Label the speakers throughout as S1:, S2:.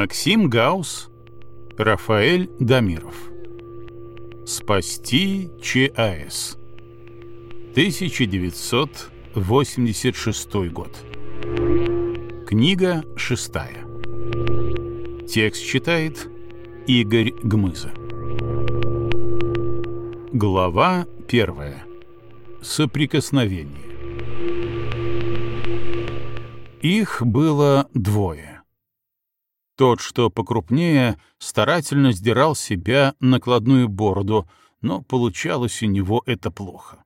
S1: Максим Гаус, Рафаэль Дамиров. Спасти ЧАЭС. 1986 год. Книга шестая. Текст читает Игорь Гмыза. Глава первая. Соприкосновение. Их было двое. Тот, что покрупнее, старательно сдирал себя накладную бороду, но получалось у него это плохо.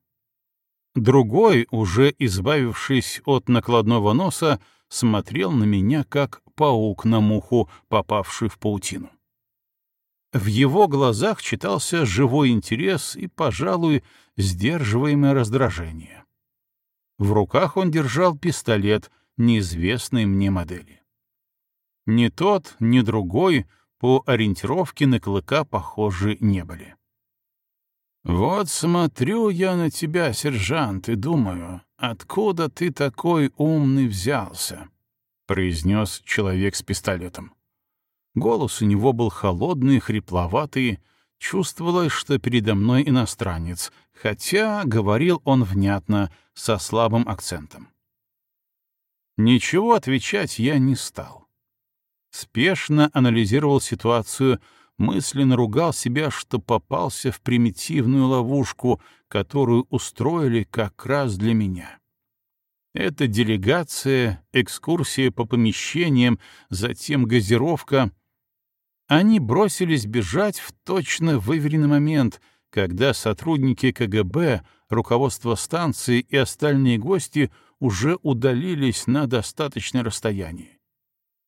S1: Другой, уже избавившись от накладного носа, смотрел на меня, как паук на муху, попавший в паутину. В его глазах читался живой интерес и, пожалуй, сдерживаемое раздражение. В руках он держал пистолет — неизвестной мне модели. Ни тот, ни другой по ориентировке на клыка похожи не были. «Вот смотрю я на тебя, сержант, и думаю, откуда ты такой умный взялся?» — произнес человек с пистолетом. Голос у него был холодный, хрипловатый, чувствовалось, что передо мной иностранец, хотя говорил он внятно, со слабым акцентом. Ничего отвечать я не стал. Спешно анализировал ситуацию, мысленно ругал себя, что попался в примитивную ловушку, которую устроили как раз для меня. Эта делегация, экскурсия по помещениям, затем газировка. Они бросились бежать в точно выверенный момент, когда сотрудники КГБ, руководство станции и остальные гости уже удалились на достаточное расстояние.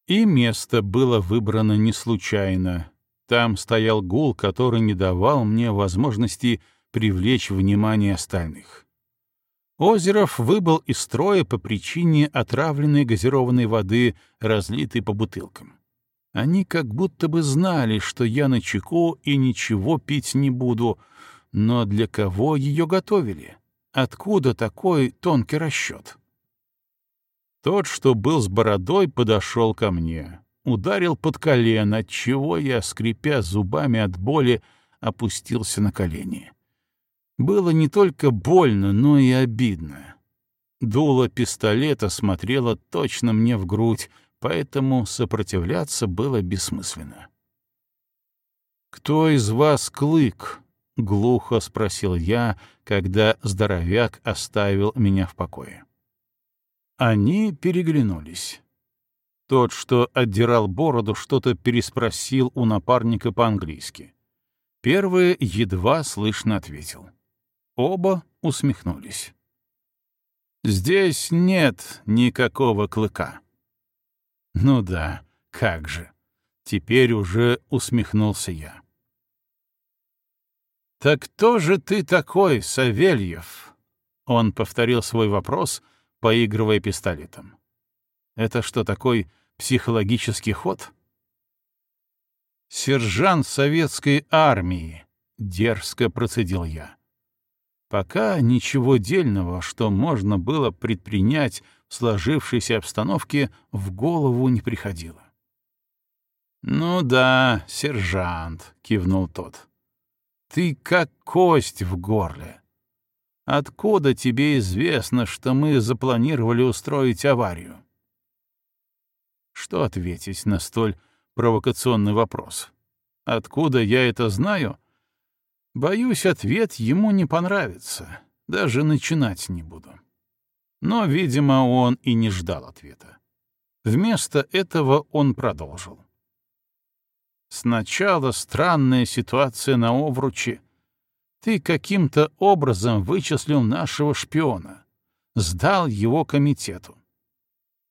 S1: И место было выбрано не случайно. Там стоял гул, который не давал мне возможности привлечь внимание остальных. Озеров выбыл из строя по причине отравленной газированной воды, разлитой по бутылкам. Они как будто бы знали, что я на чеку и ничего пить не буду, но для кого ее готовили? Откуда такой тонкий расчет? Тот, что был с бородой, подошел ко мне, ударил под колено, отчего я, скрипя зубами от боли, опустился на колени. Было не только больно, но и обидно. Дуло пистолета смотрело точно мне в грудь, поэтому сопротивляться было бессмысленно. «Кто из вас клык?» — глухо спросил я, когда здоровяк оставил меня в покое. Они переглянулись. Тот, что отдирал бороду, что-то переспросил у напарника по-английски. Первый едва слышно ответил. Оба усмехнулись. «Здесь нет никакого клыка». «Ну да, как же». Теперь уже усмехнулся я. «Так кто же ты такой, Савельев?» Он повторил свой вопрос — поигрывая пистолетом. Это что, такой психологический ход? «Сержант советской армии», — дерзко процедил я. Пока ничего дельного, что можно было предпринять в сложившейся обстановке, в голову не приходило. «Ну да, сержант», — кивнул тот. «Ты как кость в горле. Откуда тебе известно, что мы запланировали устроить аварию? Что ответить на столь провокационный вопрос? Откуда я это знаю? Боюсь, ответ ему не понравится. Даже начинать не буду. Но, видимо, он и не ждал ответа. Вместо этого он продолжил. Сначала странная ситуация на Овруче — ты каким-то образом вычислил нашего шпиона, сдал его комитету.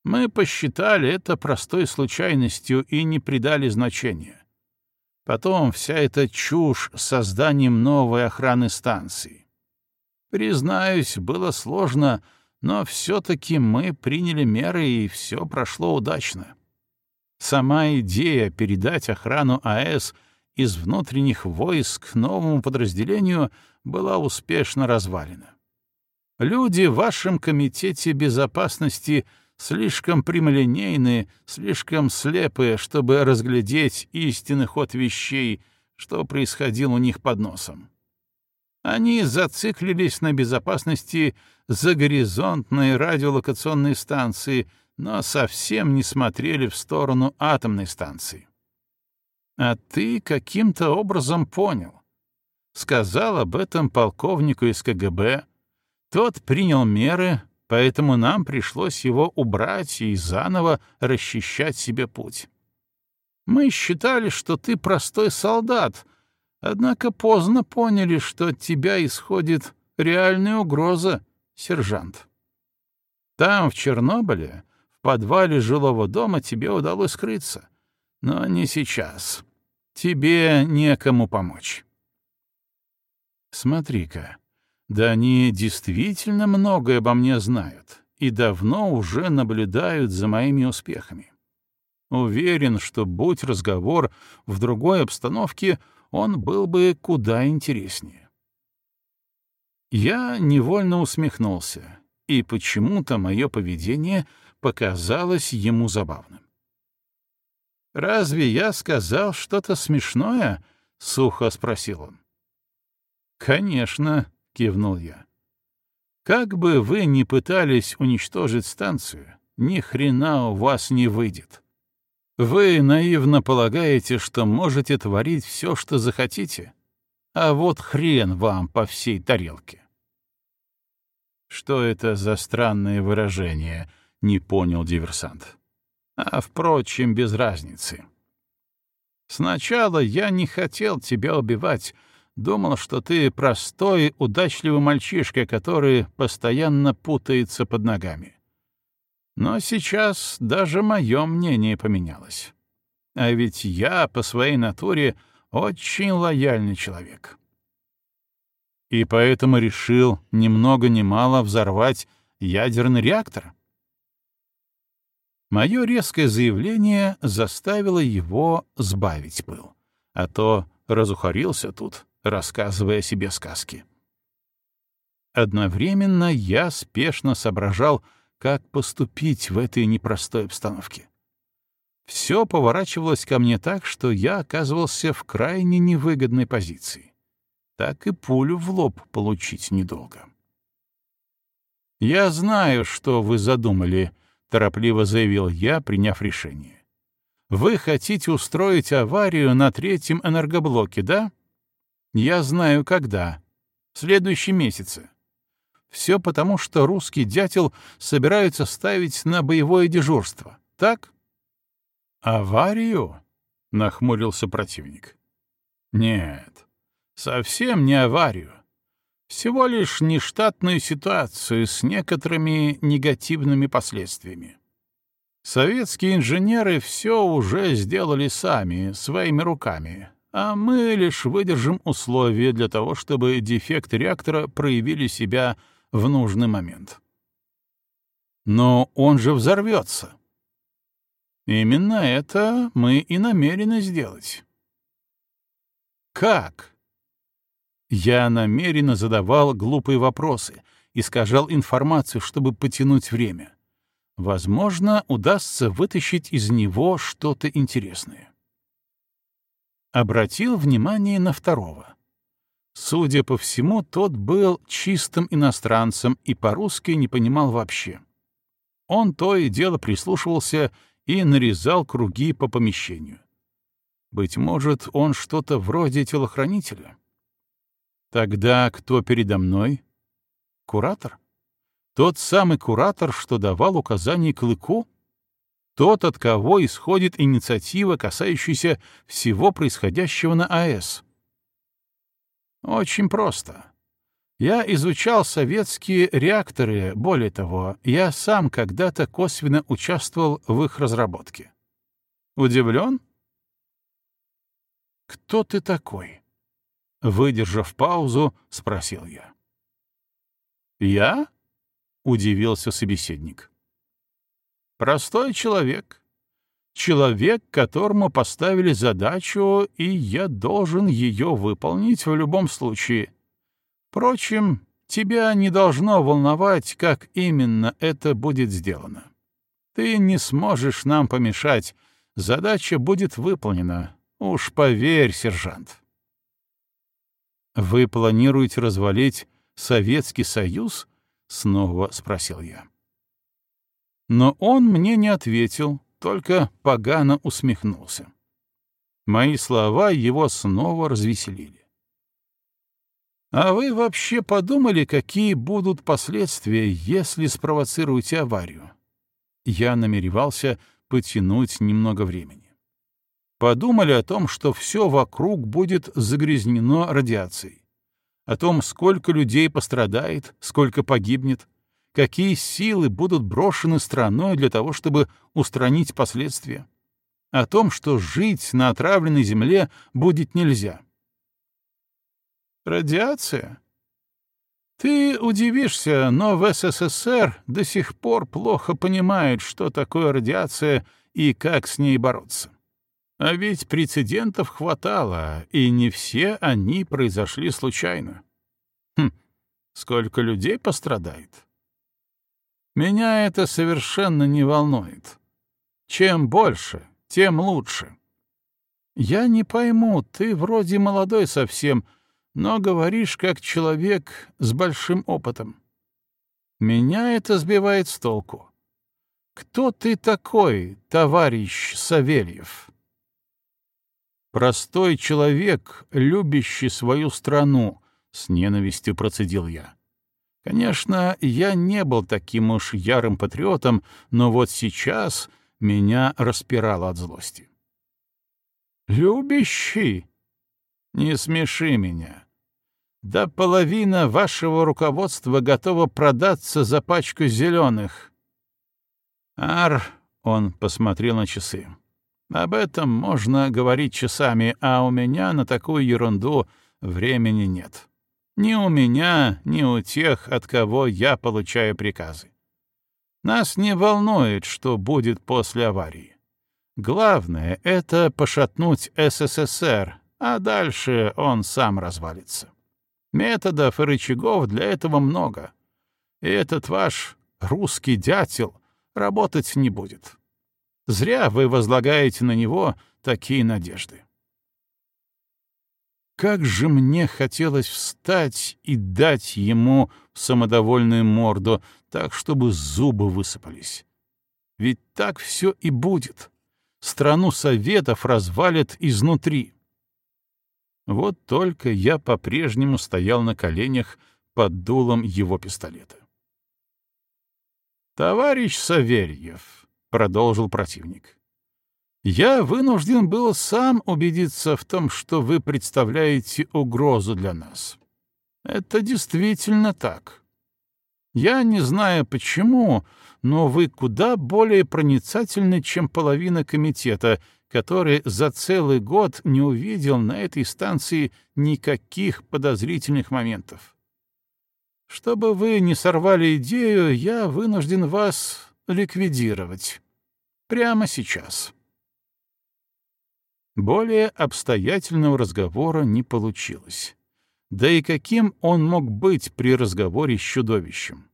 S1: Мы посчитали это простой случайностью и не придали значения. Потом вся эта чушь с созданием новой охраны станции. Признаюсь, было сложно, но все-таки мы приняли меры, и все прошло удачно. Сама идея передать охрану АЭС — из внутренних войск новому подразделению была успешно развалена. Люди в вашем комитете безопасности слишком прямолинейны, слишком слепые, чтобы разглядеть истинный ход вещей, что происходило у них под носом. Они зациклились на безопасности загоризонтной радиолокационной станции, но совсем не смотрели в сторону атомной станции. А ты каким-то образом понял. Сказал об этом полковнику из КГБ. Тот принял меры, поэтому нам пришлось его убрать и заново расчищать себе путь. Мы считали, что ты простой солдат, однако поздно поняли, что от тебя исходит реальная угроза, сержант. Там, в Чернобыле, в подвале жилого дома тебе удалось скрыться. Но не сейчас. Тебе некому помочь. Смотри-ка, да они действительно многое обо мне знают и давно уже наблюдают за моими успехами. Уверен, что будь разговор в другой обстановке, он был бы куда интереснее. Я невольно усмехнулся, и почему-то мое поведение показалось ему забавным. «Разве я сказал что-то смешное?» — сухо спросил он. «Конечно», — кивнул я. «Как бы вы ни пытались уничтожить станцию, ни хрена у вас не выйдет. Вы наивно полагаете, что можете творить все, что захотите, а вот хрен вам по всей тарелке». «Что это за странное выражение?» — не понял диверсант. А, впрочем, без разницы. Сначала я не хотел тебя убивать, думал, что ты простой, удачливый мальчишка, который постоянно путается под ногами. Но сейчас даже мое мнение поменялось. А ведь я по своей натуре очень лояльный человек. И поэтому решил ни много ни мало взорвать ядерный реактор. Мое резкое заявление заставило его сбавить пыл, а то разухарился тут, рассказывая себе сказки. Одновременно я спешно соображал, как поступить в этой непростой обстановке. Все поворачивалось ко мне так, что я оказывался в крайне невыгодной позиции. Так и пулю в лоб получить недолго. «Я знаю, что вы задумали», торопливо заявил я, приняв решение. Вы хотите устроить аварию на третьем энергоблоке, да? Я знаю, когда. В следующем месяце. Все потому, что русский дятел собирается ставить на боевое дежурство, так? Аварию? Нахмурился противник. Нет, совсем не аварию. Всего лишь нештатную ситуацию с некоторыми негативными последствиями. Советские инженеры все уже сделали сами, своими руками, а мы лишь выдержим условия для того, чтобы дефект реактора проявили себя в нужный момент. Но он же взорвется. Именно это мы и намерены сделать. Как? Я намеренно задавал глупые вопросы, искажал информацию, чтобы потянуть время. Возможно, удастся вытащить из него что-то интересное. Обратил внимание на второго. Судя по всему, тот был чистым иностранцем и по-русски не понимал вообще. Он то и дело прислушивался и нарезал круги по помещению. Быть может, он что-то вроде телохранителя? Тогда кто передо мной? Куратор? Тот самый куратор, что давал указания Клыку? Тот, от кого исходит инициатива, касающаяся всего происходящего на АЭС? Очень просто. Я изучал советские реакторы, более того, я сам когда-то косвенно участвовал в их разработке. Удивлен? Кто ты такой? Выдержав паузу, спросил я. «Я?» — удивился собеседник. «Простой человек. Человек, которому поставили задачу, и я должен ее выполнить в любом случае. Впрочем, тебя не должно волновать, как именно это будет сделано. Ты не сможешь нам помешать. Задача будет выполнена. Уж поверь, сержант. Вы планируете развалить Советский Союз? Снова спросил я. Но он мне не ответил, только погано усмехнулся. Мои слова его снова развеселили. А вы вообще подумали, какие будут последствия, если спровоцируете аварию? Я намеревался потянуть немного времени. Подумали о том, что все вокруг будет загрязнено радиацией, о том, сколько людей пострадает, сколько погибнет, какие силы будут брошены страной для того, чтобы устранить последствия, о том, что жить на отравленной земле будет нельзя. Радиация? Ты удивишься, но в СССР до сих пор плохо понимают, что такое радиация и как с ней бороться. А ведь прецедентов хватало, и не все они произошли случайно. Хм, сколько людей пострадает? Меня это совершенно не волнует. Чем больше, тем лучше. Я не пойму, ты вроде молодой совсем, но говоришь как человек с большим опытом. Меня это сбивает с толку. Кто ты такой, товарищ Савельев? Простой человек, любящий свою страну, с ненавистью процедил я. Конечно, я не был таким уж ярым патриотом, но вот сейчас меня распирало от злости. «Любящий? Не смеши меня. Да половина вашего руководства готова продаться за пачку зеленых. Ар, он посмотрел на часы. Об этом можно говорить часами, а у меня на такую ерунду времени нет. Ни у меня, ни у тех, от кого я получаю приказы. Нас не волнует, что будет после аварии. Главное — это пошатнуть СССР, а дальше он сам развалится. Методов и рычагов для этого много. И этот ваш русский дятел работать не будет. Зря вы возлагаете на него такие надежды. Как же мне хотелось встать и дать ему самодовольную морду, так, чтобы зубы высыпались. Ведь так все и будет. Страну советов развалят изнутри. Вот только я по-прежнему стоял на коленях под дулом его пистолета. «Товарищ Савельев», — продолжил противник, я вынужден был сам убедиться в том, что вы представляете угрозу для нас. Это действительно так. Я не знаю почему, но вы куда более проницательны, чем половина комитета, который за целый год не увидел на этой станции никаких подозрительных моментов. Чтобы вы не сорвали идею, я вынужден вас ликвидировать. Прямо сейчас. Более обстоятельного разговора не получилось. Да и каким он мог быть при разговоре с чудовищем?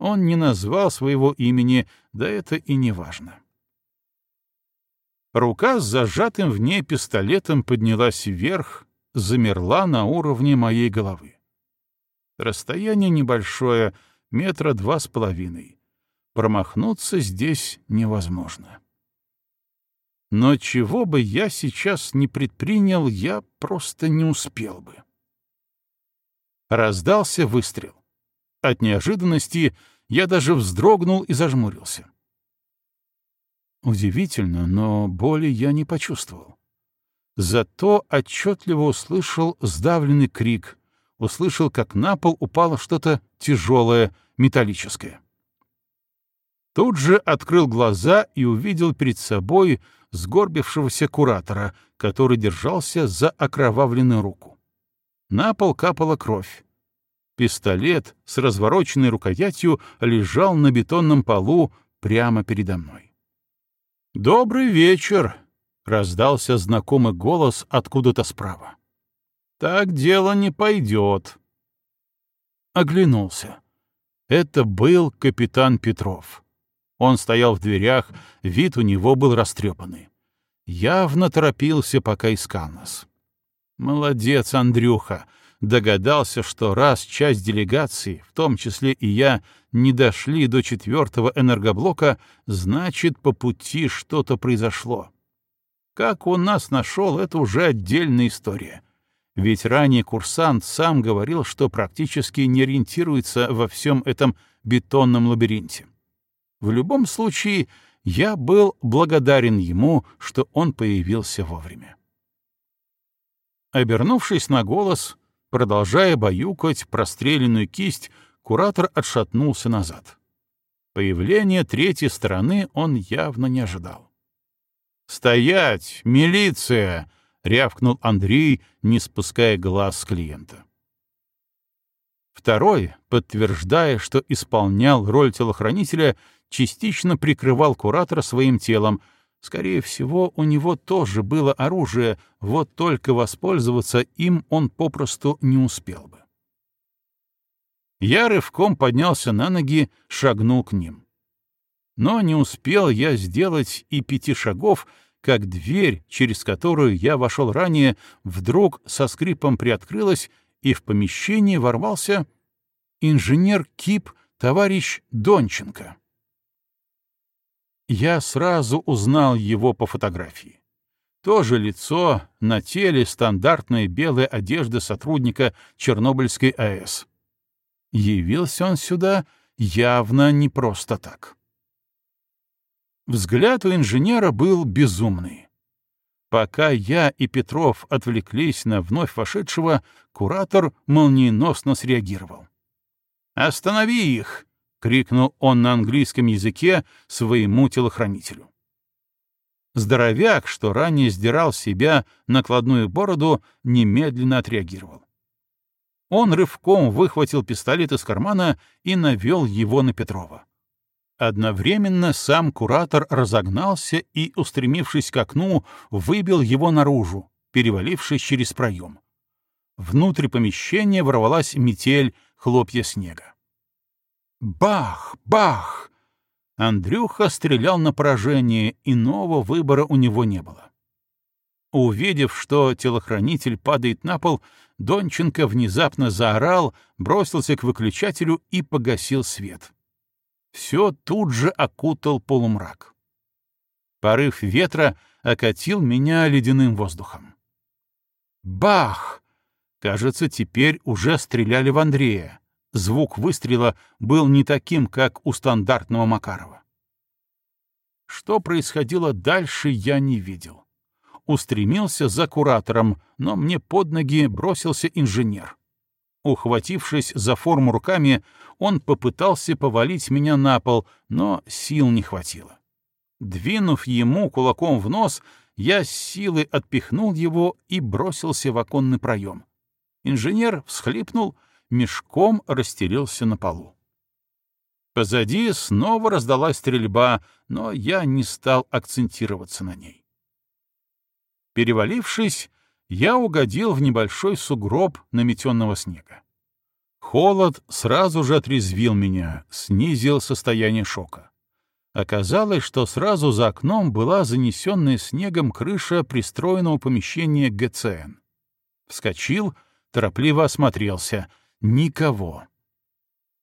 S1: Он не назвал своего имени, да это и не важно. Рука с зажатым в ней пистолетом поднялась вверх, замерла на уровне моей головы. Расстояние небольшое, метра два с половиной. Промахнуться здесь невозможно. Но чего бы я сейчас не предпринял, я просто не успел бы. Раздался выстрел. От неожиданности я даже вздрогнул и зажмурился. Удивительно, но боли я не почувствовал. Зато отчетливо услышал сдавленный крик, услышал, как на пол упало что-то тяжелое, металлическое. Тут же открыл глаза и увидел перед собой сгорбившегося куратора, который держался за окровавленную руку. На пол капала кровь. Пистолет с развороченной рукоятью лежал на бетонном полу прямо передо мной. «Добрый вечер!» — раздался знакомый голос откуда-то справа. «Так дело не пойдет!» Оглянулся. Это был капитан Петров. Он стоял в дверях, вид у него был растрепанный. Явно торопился, пока искал нас. Молодец, Андрюха. Догадался, что раз часть делегации, в том числе и я, не дошли до четвертого энергоблока, значит, по пути что-то произошло. Как он нас нашел, это уже отдельная история. Ведь ранее курсант сам говорил, что практически не ориентируется во всем этом бетонном лабиринте. В любом случае, я был благодарен ему, что он появился вовремя. Обернувшись на голос, продолжая баюкать простреленную кисть, куратор отшатнулся назад. Появление третьей стороны он явно не ожидал. «Стоять! Милиция!» — рявкнул Андрей, не спуская глаз с клиента. Второй, подтверждая, что исполнял роль телохранителя, частично прикрывал куратора своим телом. Скорее всего, у него тоже было оружие, вот только воспользоваться им он попросту не успел бы. Я рывком поднялся на ноги, шагнул к ним. Но не успел я сделать и пяти шагов, как дверь, через которую я вошел ранее, вдруг со скрипом приоткрылась, и в помещение ворвался инженер КИП товарищ Донченко. Я сразу узнал его по фотографии. То же лицо, на теле стандартная белая одежда сотрудника Чернобыльской АЭС. Явился он сюда явно не просто так. Взгляд у инженера был безумный. Пока я и Петров отвлеклись на вновь вошедшего, куратор молниеносно среагировал. «Останови их!» — крикнул он на английском языке своему телохранителю. Здоровяк, что ранее сдирал с себя накладную бороду, немедленно отреагировал. Он рывком выхватил пистолет из кармана и навел его на Петрова. Одновременно сам куратор разогнался и, устремившись к окну, выбил его наружу, перевалившись через проем. Внутрь помещения ворвалась метель, хлопья снега. Бах! Бах! Андрюха стрелял на поражение, иного выбора у него не было. Увидев, что телохранитель падает на пол, Донченко внезапно заорал, бросился к выключателю и погасил свет все тут же окутал полумрак. Порыв ветра окатил меня ледяным воздухом. Бах! Кажется, теперь уже стреляли в Андрея. Звук выстрела был не таким, как у стандартного Макарова. Что происходило дальше, я не видел. Устремился за куратором, но мне под ноги бросился инженер. Ухватившись за форму руками, он попытался повалить меня на пол, но сил не хватило. Двинув ему кулаком в нос, я с силой отпихнул его и бросился в оконный проем. Инженер всхлипнул, мешком растерялся на полу. Позади снова раздалась стрельба, но я не стал акцентироваться на ней. Перевалившись, я угодил в небольшой сугроб наметенного снега. Холод сразу же отрезвил меня, снизил состояние шока. Оказалось, что сразу за окном была занесенная снегом крыша пристроенного помещения ГЦН. Вскочил, торопливо осмотрелся. Никого.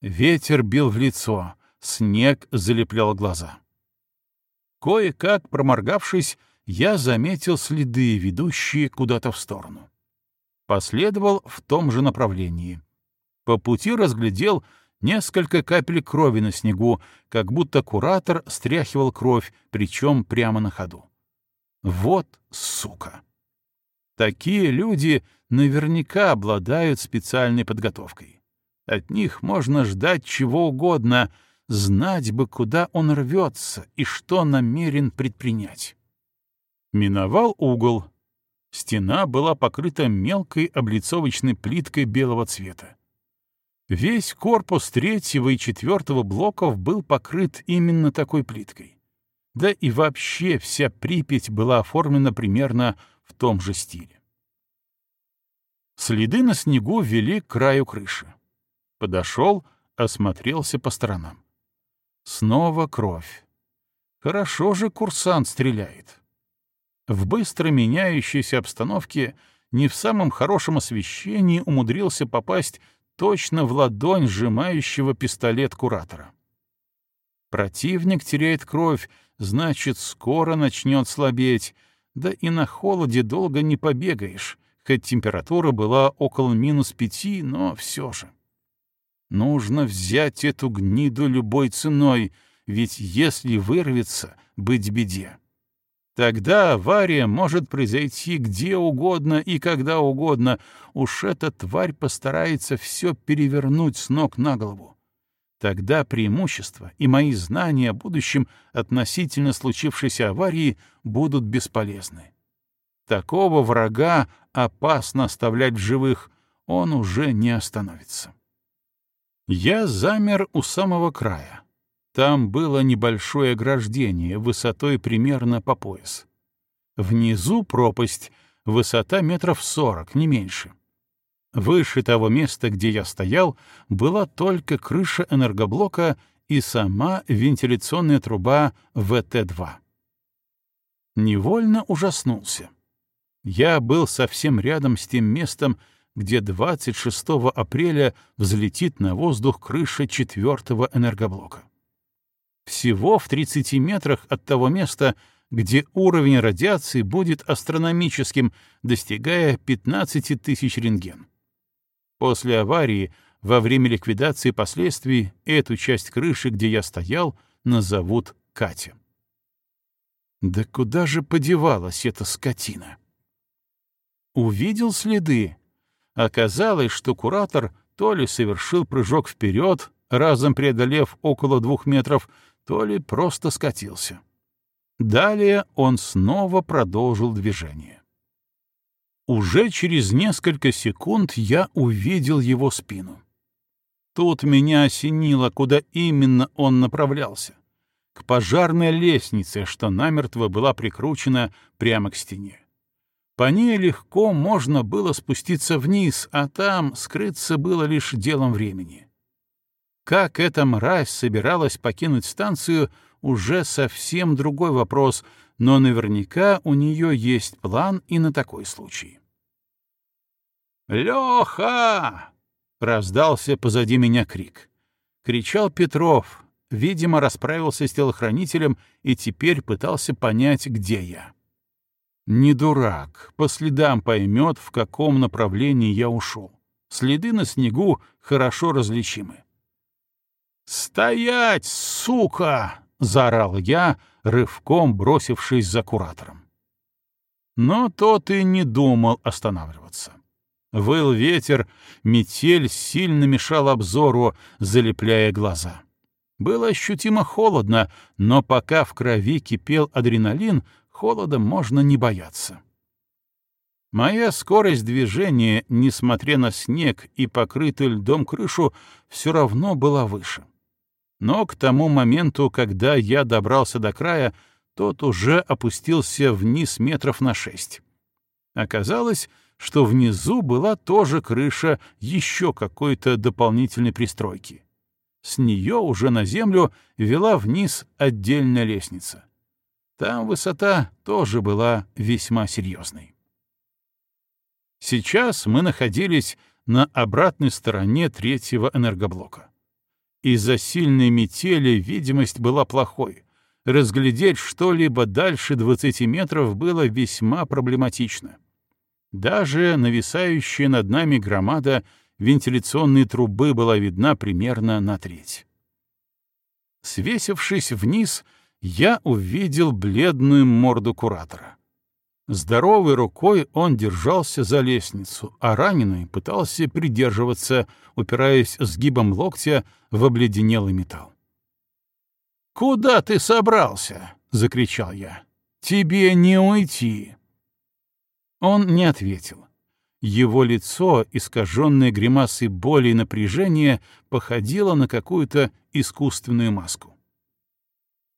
S1: Ветер бил в лицо, снег залеплял глаза. Кое-как, проморгавшись, я заметил следы, ведущие куда-то в сторону. Последовал в том же направлении. По пути разглядел несколько капель крови на снегу, как будто куратор стряхивал кровь, причем прямо на ходу. Вот сука! Такие люди наверняка обладают специальной подготовкой. От них можно ждать чего угодно, знать бы, куда он рвется и что намерен предпринять. Миновал угол. Стена была покрыта мелкой облицовочной плиткой белого цвета. Весь корпус третьего и четвертого блоков был покрыт именно такой плиткой. Да и вообще вся Припять была оформлена примерно в том же стиле. Следы на снегу вели к краю крыши. Подошел, осмотрелся по сторонам. Снова кровь. Хорошо же курсант стреляет. В быстро меняющейся обстановке не в самом хорошем освещении умудрился попасть точно в ладонь сжимающего пистолет куратора. Противник теряет кровь, значит, скоро начнет слабеть, да и на холоде долго не побегаешь, хоть температура была около минус пяти, но все же. Нужно взять эту гниду любой ценой, ведь если вырвется, быть беде. Тогда авария может произойти где угодно и когда угодно. Уж эта тварь постарается все перевернуть с ног на голову. Тогда преимущества и мои знания о будущем относительно случившейся аварии будут бесполезны. Такого врага опасно оставлять в живых, он уже не остановится. Я замер у самого края. Там было небольшое ограждение, высотой примерно по пояс. Внизу пропасть, высота метров сорок, не меньше. Выше того места, где я стоял, была только крыша энергоблока и сама вентиляционная труба ВТ-2. Невольно ужаснулся. Я был совсем рядом с тем местом, где 26 апреля взлетит на воздух крыша четвертого энергоблока. Всего в 30 метрах от того места, где уровень радиации будет астрономическим, достигая 15 тысяч рентген. После аварии, во время ликвидации последствий, эту часть крыши, где я стоял, назовут Катя. Да куда же подевалась эта скотина? Увидел следы. Оказалось, что куратор то ли совершил прыжок вперед, разом преодолев около двух метров, то ли просто скатился. Далее он снова продолжил движение. Уже через несколько секунд я увидел его спину. Тут меня осенило, куда именно он направлялся. К пожарной лестнице, что намертво была прикручена прямо к стене. По ней легко можно было спуститься вниз, а там скрыться было лишь делом времени. Как эта мразь собиралась покинуть станцию, уже совсем другой вопрос, но наверняка у нее есть план и на такой случай. «Леха!» — раздался позади меня крик. Кричал Петров, видимо, расправился с телохранителем и теперь пытался понять, где я. Не дурак, по следам поймет, в каком направлении я ушел. Следы на снегу хорошо различимы. «Стоять, сука!» — заорал я, рывком бросившись за куратором. Но тот и не думал останавливаться. Выл ветер, метель сильно мешал обзору, залепляя глаза. Было ощутимо холодно, но пока в крови кипел адреналин, холода можно не бояться. Моя скорость движения, несмотря на снег и покрытую льдом крышу, все равно была выше. Но к тому моменту, когда я добрался до края, тот уже опустился вниз метров на шесть. Оказалось, что внизу была тоже крыша еще какой-то дополнительной пристройки. С нее уже на землю вела вниз отдельная лестница. Там высота тоже была весьма серьезной. Сейчас мы находились на обратной стороне третьего энергоблока. Из-за сильной метели видимость была плохой. Разглядеть что-либо дальше 20 метров было весьма проблематично. Даже нависающая над нами громада вентиляционной трубы была видна примерно на треть. Свесившись вниз, я увидел бледную морду куратора. Здоровой рукой он держался за лестницу, а раненый пытался придерживаться, упираясь сгибом локтя в обледенелый металл. «Куда ты собрался?» — закричал я. «Тебе не уйти!» Он не ответил. Его лицо, искаженное гримасой боли и напряжения, походило на какую-то искусственную маску.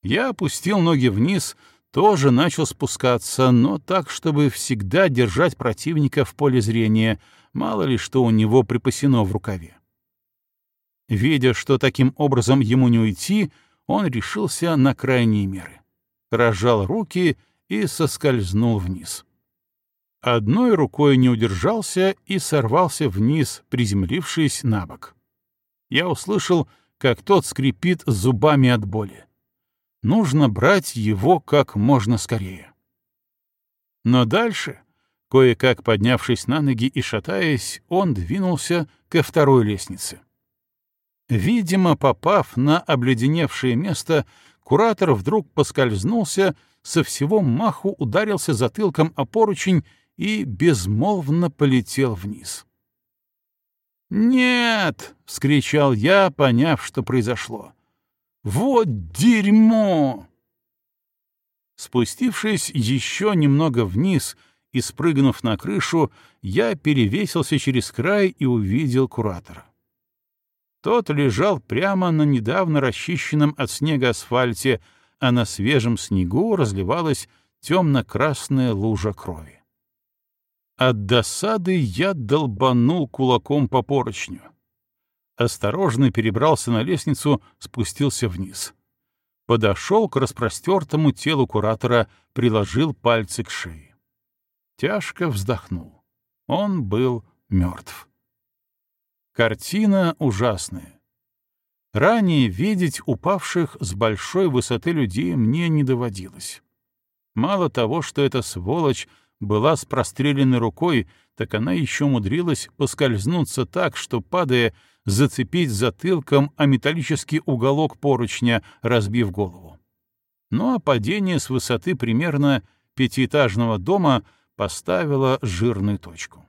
S1: Я опустил ноги вниз, тоже начал спускаться, но так, чтобы всегда держать противника в поле зрения, мало ли что у него припасено в рукаве. Видя, что таким образом ему не уйти, он решился на крайние меры. разжал руки и соскользнул вниз. Одной рукой не удержался и сорвался вниз, приземлившись на бок. Я услышал, как тот скрипит зубами от боли. Нужно брать его как можно скорее. Но дальше, кое-как поднявшись на ноги и шатаясь, он двинулся ко второй лестнице. Видимо, попав на обледеневшее место, куратор вдруг поскользнулся, со всего маху ударился затылком о поручень и безмолвно полетел вниз. «Нет!» — вскричал я, поняв, что произошло. «Вот дерьмо!» Спустившись еще немного вниз и спрыгнув на крышу, я перевесился через край и увидел куратора. Тот лежал прямо на недавно расчищенном от снега асфальте, а на свежем снегу разливалась темно-красная лужа крови. От досады я долбанул кулаком по поручню. Осторожно перебрался на лестницу, спустился вниз. Подошел к распростертому телу куратора, приложил пальцы к шее. Тяжко вздохнул. Он был мертв. Картина ужасная. Ранее видеть упавших с большой высоты людей мне не доводилось. Мало того, что эта сволочь была с простреленной рукой, так она еще умудрилась поскользнуться так, что, падая, зацепить затылком о металлический уголок поручня, разбив голову. Ну а падение с высоты примерно пятиэтажного дома поставило жирную точку.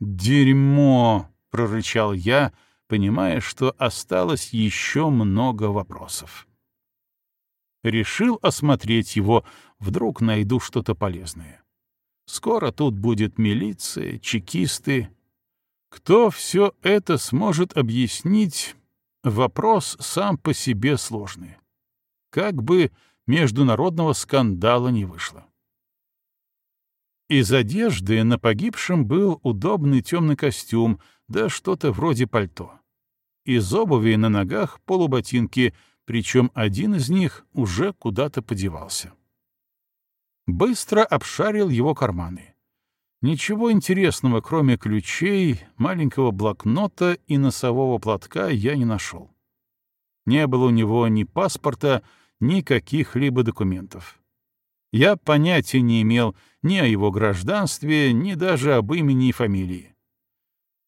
S1: «Дерьмо!» — прорычал я, понимая, что осталось еще много вопросов. Решил осмотреть его, вдруг найду что-то полезное. Скоро тут будет милиция, чекисты. Кто все это сможет объяснить, вопрос сам по себе сложный. Как бы международного скандала не вышло. Из одежды на погибшем был удобный темный костюм, да что-то вроде пальто. Из обуви на ногах полуботинки, причем один из них уже куда-то подевался. Быстро обшарил его карманы. Ничего интересного, кроме ключей, маленького блокнота и носового платка, я не нашел. Не было у него ни паспорта, ни каких-либо документов. Я понятия не имел ни о его гражданстве, ни даже об имени и фамилии.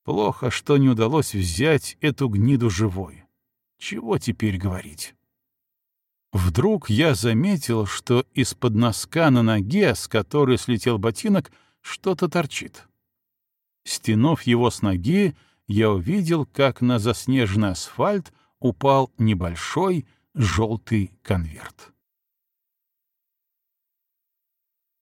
S1: Плохо, что не удалось взять эту гниду живой. Чего теперь говорить? Вдруг я заметил, что из-под носка на ноге, с которой слетел ботинок, что-то торчит. Стянув его с ноги, я увидел, как на заснеженный асфальт упал небольшой желтый конверт.